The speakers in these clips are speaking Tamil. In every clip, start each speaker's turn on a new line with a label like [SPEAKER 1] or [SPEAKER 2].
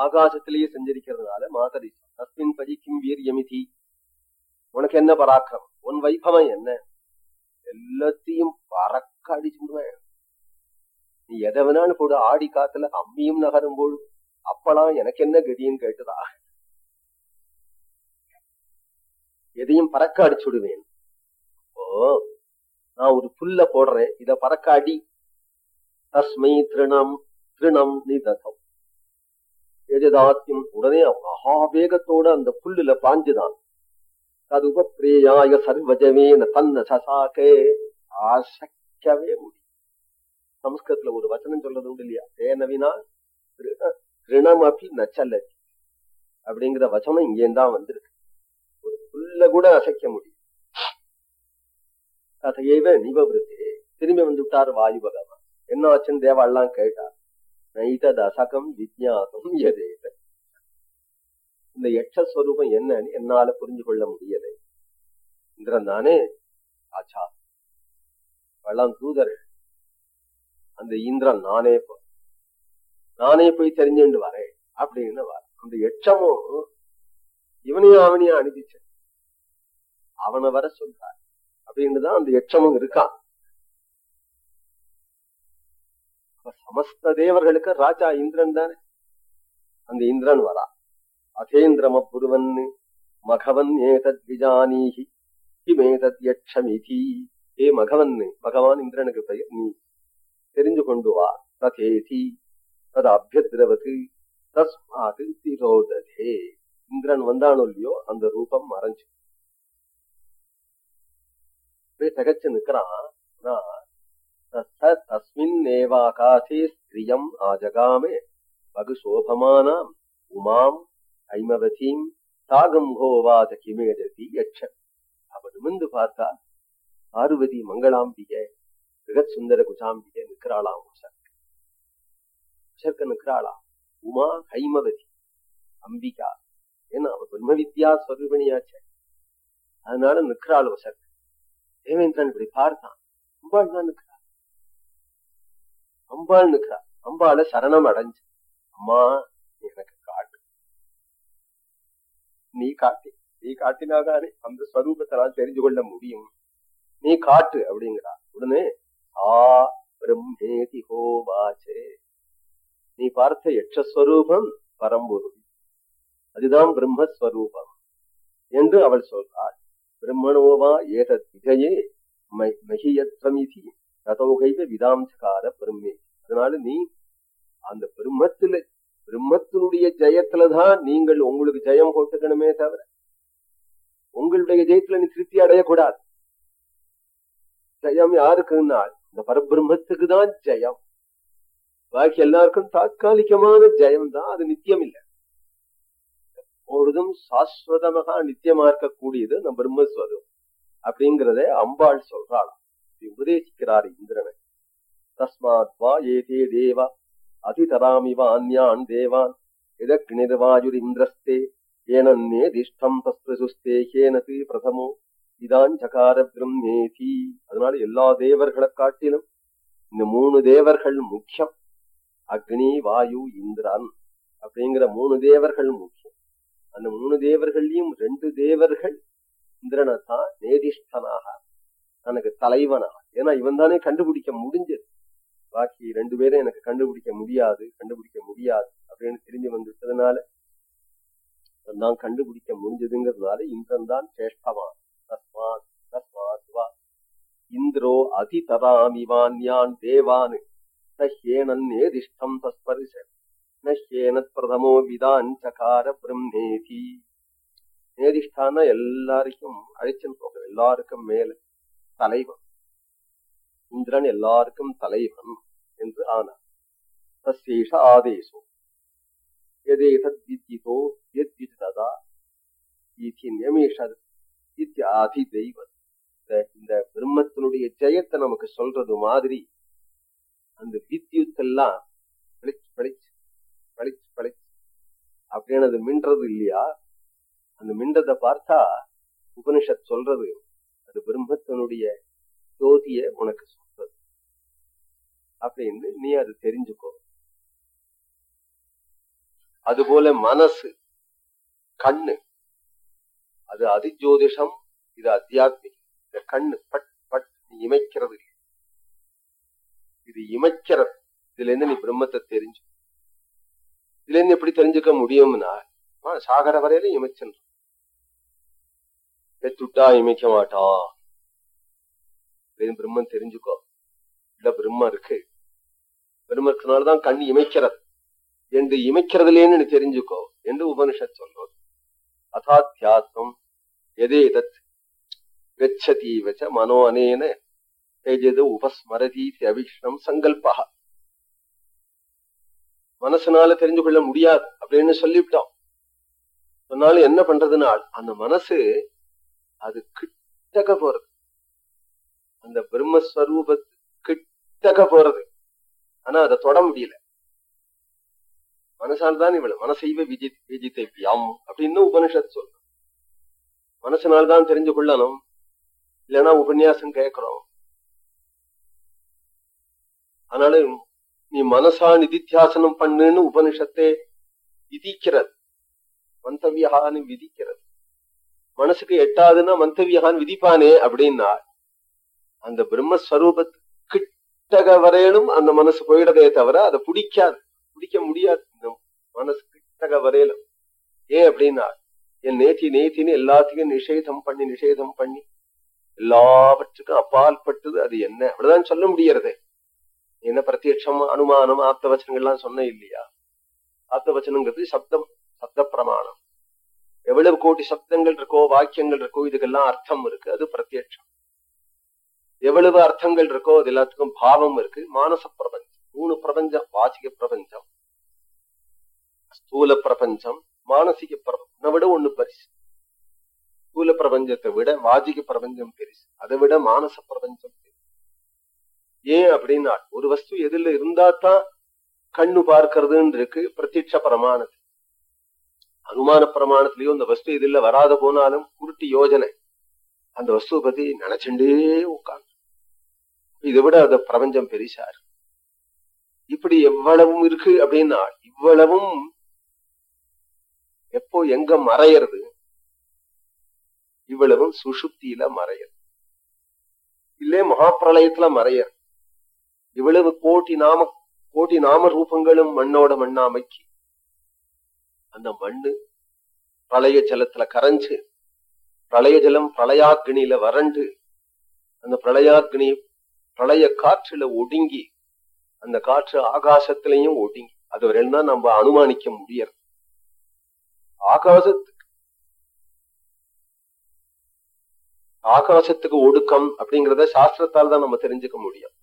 [SPEAKER 1] ஆகாசத்திலேயே செஞ்சிருக்கிறதுனால மாதரி தஸ்மின் பஜிக்கும் வீரியமிதி உனக்கு என்ன பராக்கிரமம் உன் வைபவம் என்ன எல்லாத்தையும் பறக்க அடிச்சுடுவேன் நீ எதை வேணாலும் கூட ஆடி காத்துல அம்மியும் நகரும் போது அப்பலாம் எனக்கு என்ன கதின்னு கேட்டுதா எதையும் பறக்க அடிச்சுடுவேன் ஓ நான் ஒரு புல்ல போடுறேன் இத பறக்க அடி தஸ்மை திருணம் திருணம் நிததம் எஜதாத்தியம் உடனே மகாவேகத்தோட அந்த புல்லுல பாஞ்சுதான் அது பிரேயாய சர்வஜமேன தன்ன சசாக்கே ஆசக்கவே முடியும் சம்ஸ்கிருத்துல ஒரு வச்சனம் சொல்றது உண்டு இல்லையா தேனவினா திருணம் அப்படி அப்படிங்கிற வச்சனம் இங்கேந்தான் வந்திருக்கு ஒரு புல்ல கூட அசைக்க முடியும் கதையவே நிவபிருத்தே திரும்பி வந்து விட்டார் வாயு பகவான் என்ன ஆச்சுன்னு தேவாள்லாம் கேட்டார் நைதத் அசகம் விஜயாசம் இந்த யட்சஸ்வரூபம் என்னன்னு என்னால புரிஞ்சு கொள்ள முடியலை. இந்திரன் தானே? ஆச்சா. பழம் தூதர். அந்த இந்திரன் நானே போ. நானே போய் தெரிஞ்சுண்டு வரேன் அப்படின்னு வர அந்த எச்சமும் இவனையும் அவனையும் அனுப்பிச்சு அவனை வர சொல்றார். அப்படின்னு தான் அந்த எச்சமும் இருக்கான் சமஸ்த தேவர்களுக்கு ராஜா இந்திரன் தானே? அந்த இந்திரன் வரா. அகேந்திரமப்புருவன் மகவன் ஏதத் விஜானீஹி கிமேதத் யட்சமிதி ஏ மகவன் பகவான் இந்திரனுக்கு பெயர் நீ தெரிஞ்சு கொண்டு வா ததேதி தது அபியத்ரவது தஸ்மாது திரோததே இந்திரன் வந்தானோ இல்லையோ அந்த ரூபம் மறைஞ்சு। தகச்சு நிக்கிறான் தஸ்மின்னேவாகாசே ஸ்திரியம் ஆஜகாமே பகு சோபமானாம் உமாம் ஐமவதீம் தாகம் கோவாத கிமேஜதி யட்சன் அவன் நிமிந்து பார்த்தா பார்வதி மங்களாம்பிகை ஜெகத் சுந்தர குசாம்பிகை நிற்கிறாளாம் சர்க்க நிற்கிறாளா? உமா ஹைமவதி அம்பிகா. ஏன்னா அவ பிரம்ம வித்யா ஸ்வரூபிணியாச்ச. அதனால நிற்கிறாள் சர்க்க தேவேந்திரன் இப்படி பார்த்தான். அம்பாள் தான் நிற்கிறா. அம்பாள் நிற்கிறா. அம்பாளை சரணம் அடைஞ்சு அம்மா எனக்கு நீ காட்டு நீ காட்டினாதானே அந்த ஸ்வரூபத்தை நான் தெரிஞ்சு கொள்ள முடியும். நீ காட்டு அப்படிங்கிறா உடனே ஆ பிரம்மேதி ஹோவாச்சே நீ பார்த்த யட்சஸ்வரூபம் பரம்பொருள். அதுதான் பிரம்மஸ்வரூபம் என்று அவள் சொல்றாள். பிரம்மணோவா ஏதத் விஜயே மகியத்வமிதி ததோகைவ விதாம்சகார பிரம்மே அதனால நீ அந்த பிரம்மத்துல பிரம்மத்தினுடைய ஜெயத்துலதான் நீங்கள் உங்களுக்கு ஜெயம் போட்டுக்கணுமே தவிர உங்களுடைய ஜெயத்துல நீ திருப்தி அடையக்கூடாது. ஜெயம் யாருக்குன்னா இந்த பரபிரம்மத்துக்கு தான் ஜெயம். பாக்கி எல்லாருக்கும் தாக்காலிகமான ஜெயம் தான் அது நித்தியம் இல்லை எப்பொழுதும் சாஸ்வதமாக நித்தியமா இருக்கக்கூடியது நம்ம பிரம்மஸ்வரம் அப்படிங்கிறத அம்பாள் சொல்றாள் உபதேசிக்கிறார் இந்திரனை. தஸ்மாத் வா ஏதே தேவா. அதிதராமிவான்யான் தேவான் இதக் நிர்வாயுரிந்திரஸ்தே ஏனன்னேதிஷ்டம் தஸ்பிரசுஸ்தே ஹேனது பிரதமோ இதான் சகார பிரம்மேதி அதனால எல்லா தேவர்களை காட்டிலும் இந்த மூணு தேவர்கள் முக்கியம் அக்னி வாயு இந்திரன் அப்படிங்கிற மூணு தேவர்கள் முக்கியம் அந்த மூணு தேவர்களையும் ரெண்டு தேவர்கள் இந்திரனை தான் நேதிஷ்டனாக தனக்கு தலைவனாக ஏன்னா இவன் தானே கண்டுபிடிக்க முடிஞ்சது பாக்கி ரெண்டு பேரும் எனக்கு கண்டுபிடிக்க முடியாது கண்டுபிடிக்க முடியாது அப்படின்னு தெரிஞ்சு வந்துட்டதுனால நான் கண்டுபிடிக்க முடிஞ்சதுங்கிறதுனால இந்திரன் தான் சேஷ்டவான் தஸ்மாத் தஸ்மாத் வா இந்திரோ அதிதராமிவான்யான் தேவான். நஹ்யேனன் நேதிஷ்டம் தஸ்பரிச நஹ்யேனத் பிரதமோ விதான் சகார பிரம்மேதி. நேதிஷ்டான எல்லாருக்கும் அழைச்சன் போக எல்லாருக்கும் மேல தலைவன். இந்திரன் எல்லாருக்கும் தலைவன் என்று ஆனார். தசேஷ ஆதேசோ. எதேதோ வித்யிதோ எத்விததா இதி தெய்வம் இந்த பிரம்மத்தினுடைய ஜெயத்தை நமக்கு சொல்றது மாதிரி அந்த வித்யுத்தெல்லாம் பளிச்சு பளிச்சு பளிச்சு பளிச்சு. அப்படின்னு அது மின்றது இல்லையா? அந்த மின்றதை பார்த்தா உபனிஷத் சொல்றது அது பிரம்மத்தினுடைய ஜோதிய உனக்கு அப்படின்னு நீ அது தெரிஞ்சுக்கோ. அதுபோல மனசு கண்ணு அது அதிஜோதிஷம் இது அத்தியாத்மிகம். இந்த கண்ணு பட் பட் நீ இமைக்கிறது இது இமைக்கிறது இதுல இருந்து நீ பிரம்மத்தை தெரிஞ்சு. இதுல இருந்து எப்படி தெரிஞ்சுக்க முடியும்னா சாகர வரையில இமைச்சன் பெத்துட்டா இமைக்க மாட்டான். இதுல பிரம்மன் தெரிஞ்சுக்கோ. இல்ல பிரம்மம் இருக்கு. பிரம்ம கண் இமைக்கிறது. என்று இமைக்கிறதுலேன்னு தெரிஞ்சுக்கோ என்று உபனிஷத் சொல்றது அதாத்தியாசம் எதே தத் கச்சதீவச்ச மனோ அனேன தேஜது உபஸ்மரதி அவிஷ்ணம் சங்கல்பா. மனசுனால தெரிஞ்சு கொள்ள முடியாது அப்படின்னு சொல்லிவிட்டோம். சொன்னாலும் என்ன பண்றதுன்னா அந்த மனசு அது கிட்டக்க போறது. அந்த பிரம்மஸ்வரூபத்து கிட்டக்க போறது. ஆனா அதை தொட முடியல. மனசால் தான் இவள் மனசைவ விஜி விஜித்தேவியாம் அப்படின்னு உபனிஷத் சொல்ற. மனசனால்தான் தெரிஞ்சு கொள்ளணும். இல்லைன்னா உபன்யாசம் கேட்கிறோம். அதனால நீ மனசா நிதித்தியாசனம் பண்ணுன்னு உபனிஷத்தை விதிக்கிறது. மந்தவியகான்னு விதிக்கிறது. மனசுக்கு எட்டாதுன்னா மந்தவியகான் விதிப்பானே அப்படின்னா அந்த பிரம்மஸ்வரூபத்து கிட்டக வரையிலும் அந்த மனசு போயிடதே தவிர அதை பிடிக்காது. பிடிக்க முடியாது. மனசு கிட்டக வரையிலும் ஏன் அப்படின்னா என் நேத்தி நேத்தின்னு எல்லாத்தையும் நிஷேதம் பண்ணி நிஷேதம் பண்ணி எல்லாவற்றுக்கும் அப்பாற்பட்டது அது என்ன? அப்படிதான் சொல்ல முடியறதே. என்ன பிரத்யட்சம் அனுமானம் ஆப்தவச்சனங்கள்லாம் சொன்ன இல்லையா? ஆப்தவச்சனங்கிறது சப்தம் சப்த பிரமாணம் எவ்வளவு கோடி சப்தங்கள் இருக்கோ வாக்கியங்கள் இருக்கோ இதுக்கெல்லாம் அர்த்தம் இருக்கு. அது பிரத்யட்சம். எவ்வளவு அர்த்தங்கள் இருக்கோ அது எல்லாத்துக்கும் பாவம் இருக்கு. மானச பிரபஞ்சம். மூணு பிரபஞ்சம். வாசிக பிரபஞ்சம். ஸ்தூல பிரபஞ்சம். மானசிக பிரபஞ்சம் விட ஒண்ணு பரிசு. ஸ்தூல பிரபஞ்சத்தை விட வாஜிக பிரபஞ்சம் பெருசு. அதை விட மானச பிரபஞ்சம் பெருசு. ஏன் அப்படின்னா ஒரு வஸ்து எதுல இருந்தா தான் கண்ணு பார்க்கறதுன்னு இருக்கு. பிரத்யட்ச பிரமாணத்து. அனுமான பிரமாணத்திலயும் இந்த வஸ்து இதுல வராத போனாலும் குருட்டி யோஜனை. அந்த வஸ்துவை பத்தி நினைச்சுட்டே உட்காந்து இதை விட அந்த பிரபஞ்சம் பெரிசார் இப்படி எவ்வளவும் இருக்கு அப்படின்னா இவ்வளவும் எப்போ எங்க மறையிறது? இவ்வளவும் சுஷுப்தியில மறையது இல்லே மகாப்பிரளயத்துல மறையது இவ்வளவு கோட்டி நாம கோட்டி நாம ரூபங்களும் மண்ணோட மண்ணாமைக்கு. அந்த மண்ணு பிரளய ஜலத்துல கரைஞ்சு பிரளய ஜலம் பிரளயாக்னியில வறண்டு அந்த பிரளயாக்னி பழைய காற்றுல ஒடுங்கி அந்த காற்று ஆகாசத்திலையும் ஒடுங்கி அது வரையும் தான் நம்ம அனுமானிக்க முடியறது. ஆகாசத்துக்கு ஆகாசத்துக்கு ஒடுக்கம் அப்படிங்கிறத சாஸ்திரத்தால் தான் நம்ம தெரிஞ்சுக்க முடியும்.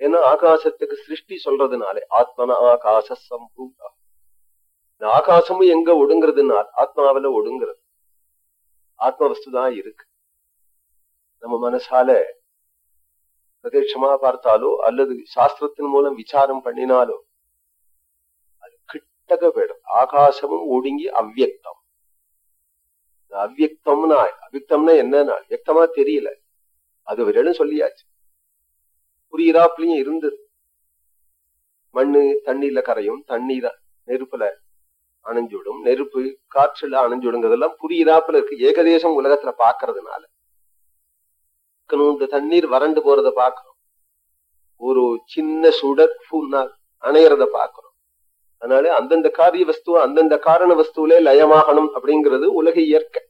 [SPEAKER 1] ஏன்னா ஆகாசத்துக்கு சிருஷ்டி சொல்றதுனாலே ஆத்மனா ஆகாச சம்பூதா இந்த ஆகாசமும் எங்க ஒடுங்கிறதுனால் ஆத்மாவில ஒடுங்கிறது. ஆத்ம வஸ்து தான் இருக்கு. நம்ம மனசால பிரதேட்சமா பார்த்தாலோ அல்லது சாஸ்திரத்தின் மூலம் விசாரம் பண்ணினாலோ அது கிட்டக போயிடும். ஆகாசமும் ஒடுங்கி அவ்வியக்தம். அவ்வியக்தம்னா அவ்வியக்தம்னா என்னன்னா வியக்தமா தெரியல. அது வரையிலும் சொல்லியாச்சு? புரியிறாப்புலயும் இருந்தது. மண்ணு தண்ணீர்ல கரையும் தண்ணீர் நெருப்புல அணைஞ்சுடும் நெருப்பு காற்றுல அணைஞ்சுடுங்கிறதெல்லாம் புரியிறாப்புல இருக்கு. ஏகதேசம் உலகத்துல பாக்குறதுனால இந்த தண்ணீர் வறண்டு போறத பாக்குறோம் ஒரு சின்ன சுடர் பூனால் அணையறத பாக்குறோம் அதனால அந்தந்த காரிய வஸ்து அந்தந்த காரண வஸ்துவிலே லயமாகணும் அப்படிங்கிறது உலக இயற்கை.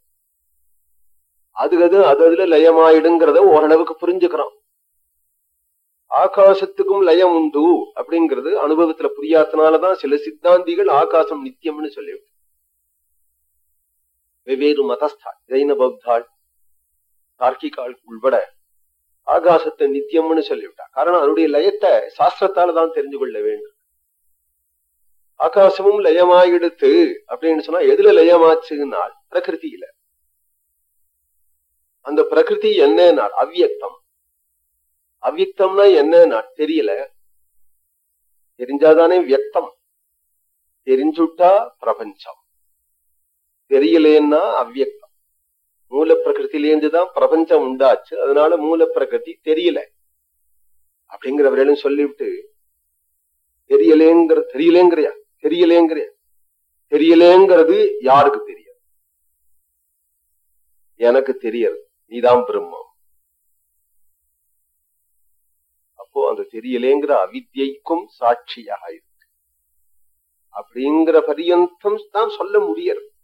[SPEAKER 1] அது அது அது அதுல லயமாயிடுங்கிறத ஓரளவுக்கு புரிஞ்சுக்கிறோம். ஆகாசத்துக்கும் லயம் உண்டு அப்படிங்கிறது அனுபவத்துல புரியாதனாலதான் சில சித்தாந்திகள் ஆகாசம் நித்தியம்னு சொல்லிவிட்டு. வெவ்வேறு மதஸ்தாள் ஜெயின பௌத்தாள் தார்க்கிகாள் உள்பட ஆகாசத்தை நித்தியம்னு சொல்லிவிட்டா. காரணம் அதனுடைய லயத்தை சாஸ்திரத்தால தான் தெரிஞ்சு கொள்ள வேண்டும். ஆகாசமும் லயமாயிடுத்து அப்படின்னு சொன்னா எதுல லயமாச்சுனால்? பிரகிருதியில. அந்த பிரகிருதி என்ன அவ்வியக்தம் அவ்வியக்தம்னா என்ன தெரியல. தெரிஞ்சாதானே வியக்தம் தெரிஞ்சுட்டா பிரபஞ்சம். தெரியலேன்னா அவ்வியக்தம் மூல பிரகிருத்திலேருந்து தான் பிரபஞ்சம் உண்டாச்சு. அதனால மூல பிரகிருதி தெரியல. அப்படிங்கிறவரையும் சொல்லிவிட்டு தெரியலேங்கிற தெரியலேங்கிறியா? தெரியலேங்கிறியா? தெரியலேங்கிறது யாருக்கு தெரியும்? எனக்கு தெரியறது நீதான் பிரம்மம். அப்போ அந்த தெரியலேங்கிற அவித்தியைக்கும் சாட்சியாக இருக்கு. அப்படிங்கிற பரியந்தம் தான் சொல்ல முடியறது.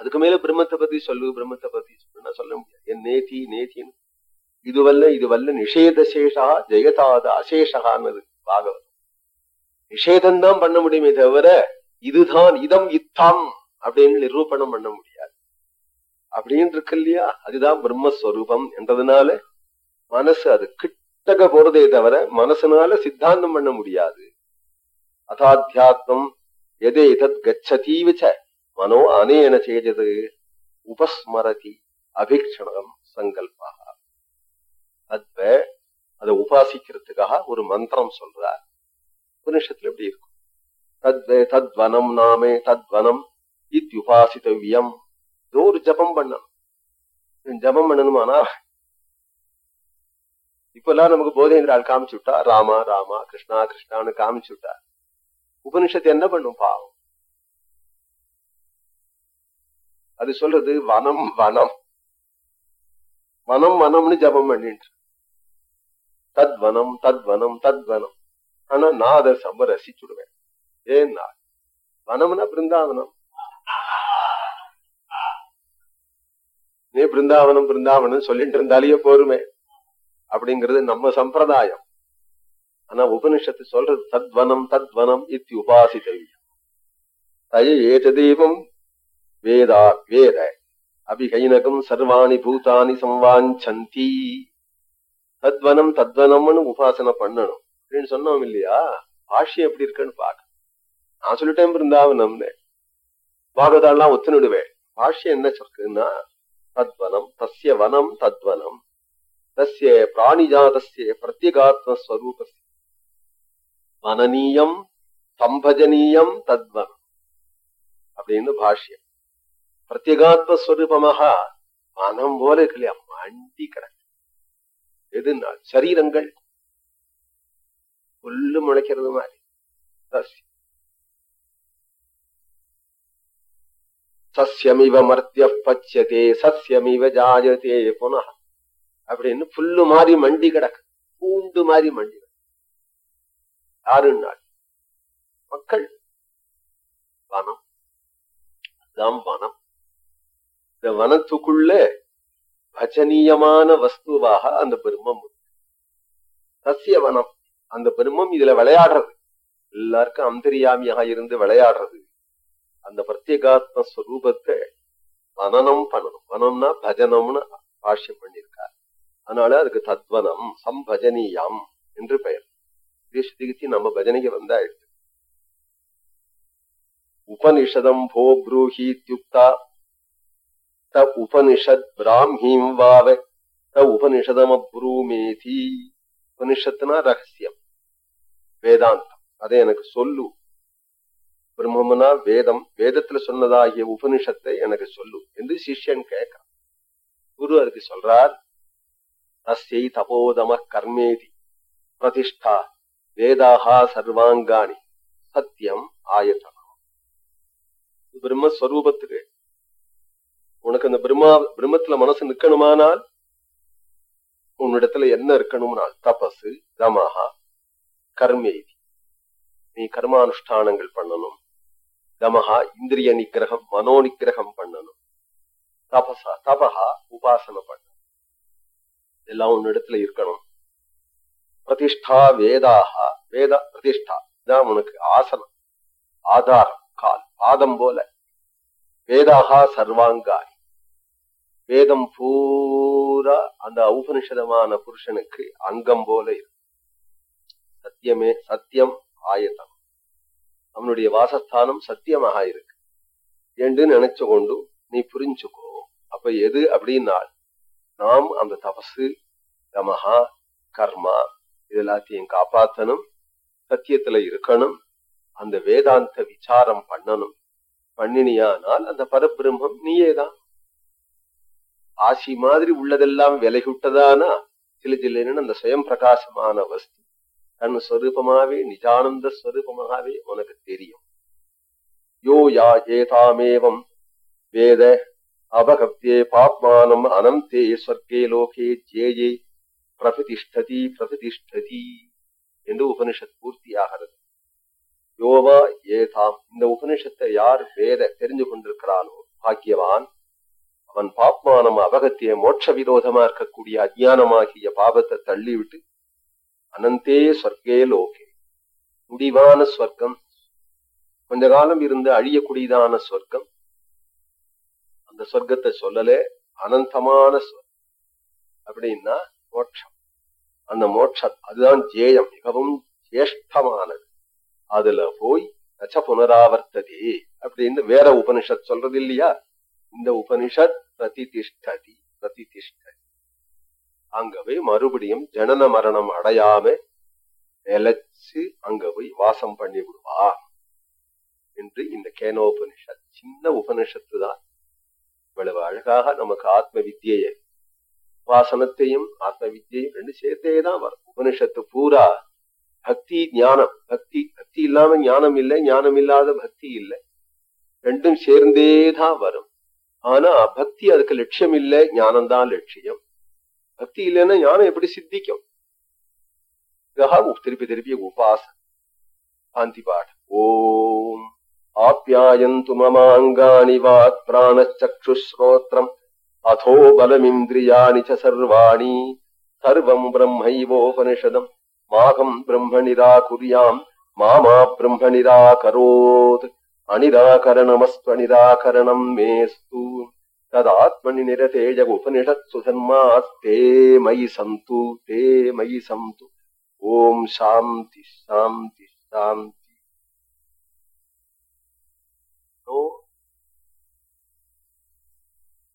[SPEAKER 1] அதுக்கு மேல பிரம்மத்தை பத்தி சொல்லு பிரம்மத்தை பத்தி சொல்லுன்னா சொல்ல முடியாது. என் நேதி நேத்தின்னு இதுவல்ல இதுவல்ல நிஷேத சேஷா ஜெயதாத அசேஷகான்னு பாகவதம் நிஷேதம் தான் பண்ண முடியுமே தவிர இதுதான் இதம் இத்தாம் அப்படின்னு நிரூபணம் பண்ண முடியாது. அப்படின்னு இருக்கு இல்லையா? அதுதான் பிரம்மஸ்வரூபம் என்றதுனால மனசு அது கிட்டக போறதே தவிர மனசுனால சித்தாந்தம் பண்ண முடியாது. அதாத்தியாத்மம் எதே தத் கச்சதீவிச்ச. மனோ அனேன சேஜது உபஸ்மரதி அபிக்ஷணம் சங்கல்பா அத்வ அதை உபாசிக்கிறதுக்காக ஒரு மந்திரம் சொல்றார்। உபனிஷத்துல எப்படி இருக்கும்? தத்வே தத்வனம் நாமே தத்வனம் இத்யுபாசித்தவியம் ஏதோ ஒரு ஜபம் பண்ணணும் ஜபம் பண்ணணுமானா? இப்பெல்லாம் நமக்கு போதேந்திரால் காமிச்சு விட்டா ராமா ராமா கிருஷ்ணா கிருஷ்ணான்னு காமிச்சு விட்டா உபனிஷத்து என்ன பண்ணும்? பாவம். அது சொல்றது வனம் வனம். வனம் வனம்னு ஜபம் பண்ணிட்டு. தத்வனம் தத்வனம் தத்வனம் ஆனா நான் அதை ரொம்ப ரசிச்சுடுவேன். ஏன்னா வனம்னா பிருந்தாவனம். நீ பிருந்தாவனம் பிருந்தாவனம் சொல்லிட்டு இருந்தாலேயே போருமே. அப்படிங்கிறது நம்ம சம்பிரதாயம். ஆனா உபனிஷத்து சொல்றது தத்வனம் தத்வனம் இத்தி உபாசித்தவியம் தய ஏததேவம் வேதா வேத. அபிகைனகம் சர்வாணி பூதானி சம்வாஞ்சந்தி. தத்வனம் தத்வனம்னு உபாசனை பண்ணணும். அப்படின்னு சொன்னோம் இல்லையா? பாஷ்யம் எப்படி இருக்குன்னு பாக்க நான் சொல்லிட்டேன் பிருந்தாவனம்னு பாகதாலாம் ஒத்துனுடுவேன். பாஷ்யம் என்ன சொல்றதுன்னா தத்வனம் தஸ்ய வனம் தத்வனம். தஸ்ய பிராணிஜாதஸ்ய பிரத்யேகாத்மஸ்வரூப மனநீயம் சம்பஜனீயம் தத்வனம். அப்படின்னு பாஷ்யம். பிரத்யேகாத்மஸ்வரூபமாக மனம் போல இருக்கு இல்லையா மண்டி கிடக்கு எதுனா சரீரங்கள் புல்லு முளைக்கிறது மாதிரி சசியமிவ மர்த்திய பச்சதே சசியமிவ ஜாயதே புனः அப்படின்னு புல்லு மாதிரி மண்டி கிடக்கு பூண்டு மாதிரி மண்டி யாருன்னா மக்கள் பணம் அதுதான் பணம் இந்த வனத்துக்குள்ள பஜனீயமான வஸ்துவாக அந்த பெருமம் சசிய வனம் அந்த பெருமம் இதுல விளையாடுறது. எல்லாருக்கும் அந்தரியாமியாக இருந்து விளையாடுறது. அந்த பிரத்யேகாத்ம ஸ்வரூபத்தை மனநம் பண்ணணும். மனம்னா பஜனம்னு பாஷ்யம் பண்ணியிருக்கார். அதனால அதுக்கு தத்வனம் சம்பஜனீயம் என்று பெயர். தேசத்துக்கு நம்ம பஜனைக்கு வந்தா எடுத்து உபனிஷதம் போ ப்ரூஹி இத்தியுக்தா த உபனிஷத் பிராமீம் வாவ த உபனிஷதம் அப்ரூமேதி உபனிஷத்துனா ரகசியம் வேதாந்தம் அதை எனக்கு சொல்லு। பிரம்மம்னா வேதம்। வேதத்துல சொன்னதாகிய உபனிஷத்தை எனக்கு சொல்லு என்று சிஷ்யன் கேட்கிறான் குரு அதுக்கு சொல்றார் தஸ்யை தபோதம கர்மேதி பிரதிஷ்டா வேதாகா சர்வாங்காணி சத்தியம் ஆயத்தனம் பிரம்மஸ்வரூபத்துக்கு உனக்கு அந்த பிரம்மா பிரம்மத்துல மனசு நிக்கணுமானால் உன்னிடத்துல என்ன இருக்கணும்னால் தபசு தமஹா கர்மேதி. நீ கர்மானுஷ்டானங்கள் பண்ணணும். தமஹா இந்திரிய நிகிரகம் மனோ நிகிரகம் பண்ணணும். தபசா தபஹா உபாசனை பண்ணணும். எல்லாம் உன்னிடத்துல இருக்கணும். பிரதிஷ்டா வேதாகா வேத பிரதிஷ்டா. இதான் உனக்கு ஆசனம். ஆதாரம் கால். பாதம் போல. வேதாகா சர்வாங்காய். வேதம் பூரா அந்த உபனிஷதமான புருஷனுக்கு அங்கம் போல இருக்கு. சத்தியமே சத்தியம் ஆயத்தம் அவனுடைய வாசஸ்தானம் சத்தியமாக இருக்கு. என்று நினைச்சு கொண்டு நீ புரிஞ்சுக்கோ. அப்ப எது அப்படின்னால் நாம் அந்த தபசு தமஹா கர்மா இது எல்லாத்தையும் காப்பாத்தணும் சத்தியத்துல இருக்கணும் அந்த வேதாந்த விசாரம் பண்ணணும். பண்ணினியானால் அந்த பரபிரம்மம் நீயேதான். ஆசி மாதிரி உள்ளதெல்லாம் விலகிவிட்டதானா? சில சில்லுன்னு அந்த சுயம் பிரகாசமான வஸ்து. தன் ஸ்வரூபமாவே நிஜானந்த ஸ்வரூபமாகவே உனக்கு தெரியும். யோ யா ஏதாமேவம் வேத அபகப்தே பாப்மானம் அனந்தே ஸ்வர்கே லோகே ஜேயே பிரபிதிஷ்டதி பிரபிதிஷ்டதி என்று உபனிஷத் பூர்த்தியாகிறது. யோவா ஏதாம் இந்த உபனிஷத்தை யார் வேத தெரிஞ்சு கொண்டிருக்கிறானோ பாக்கியவான். அவன் பாப்மானம் அபகத்திய மோட்ச விரோதமா இருக்கக்கூடிய அஜானமாகிய பாபத்தை தள்ளிவிட்டு அனந்தே ஸ்வர்கே லோகே. முடிவான ஸ்வர்க்கம். கொஞ்ச காலம் இருந்து அழியக்கூடியதான ஸ்வர்க்கம். அந்த சொர்க்கத்தை சொல்லலே அனந்தமான ஸ்வர்க்கம். அப்படின்னா மோட்சம். அந்த மோட்சம் அதுதான் ஜேயம் மிகவும் ஜேஷ்டமானது. அதுல போய் நச்ச புனராவர்த்ததே அப்படின்னு வேற உபனிஷத் சொல்றது இல்லையா? இந்த உபனிஷத் பிரதிதிஷ்டதி பிரதிதிஷ்டதி. அங்க போய் மறுபடியும் ஜனன மரணம் அடையாம நிலைச்சு அங்க போய் வாசம் பண்ணி விடுவா என்று இந்த கேனோபனிஷத் சின்ன உபனிஷத்து தான். இவ்வளவு அழகாக நமக்கு ஆத்ம வித்தியை வாசனத்தையும் ஆத்ம வித்தியையும் ரெண்டு சேர்த்தே தான் வரும். உபனிஷத்து பூரா பக்தி ஞானம் பக்தி பக்தி இல்லாம ஞானம் இல்லை ஞானம் இல்லாத பக்தி இல்லை ரெண்டும் சேர்ந்தே தான் வரும் ஆனா பக்தி அதுக்கு லட்சியம் இல்லை ஞானம் தான் லட்சியம் பக்தி இல்லைன்னா ஞானம் எப்படி சித்திக்கும் திருப்பி திருப்பி உபாச சாந்தி பாட ஓம் ஆப்யாயந்து மமாங்காணி வாக் பிராணச்சக்ஷுஸ்ரோத்திரம் अथो बलमिन्द्रियाणि च सर्वाणि सर्वम् ब्रह्मैवोपनिषदम् மாகம் பிரம்ம நிராகுரியாம் மாமா பிரம்ம நிராகரோத் அனிராகரணமஸ்து அனிராகரணம் மேஸ்து. ததாத்மனி நிரதேஜ உபனிஷத்சு தன்மாஸ்தே மயி சந்து தே மயி சந்து. ஓம் சாந்தி சாந்தி சாந்தி. No